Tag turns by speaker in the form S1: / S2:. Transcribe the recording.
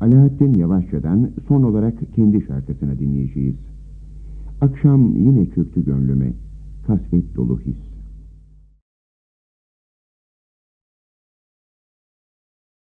S1: Alaaddin Yavaşça'dan son olarak kendi şarkısını dinleyeceğiz. Akşam yine çöktü gönlüme, kasvet dolu his.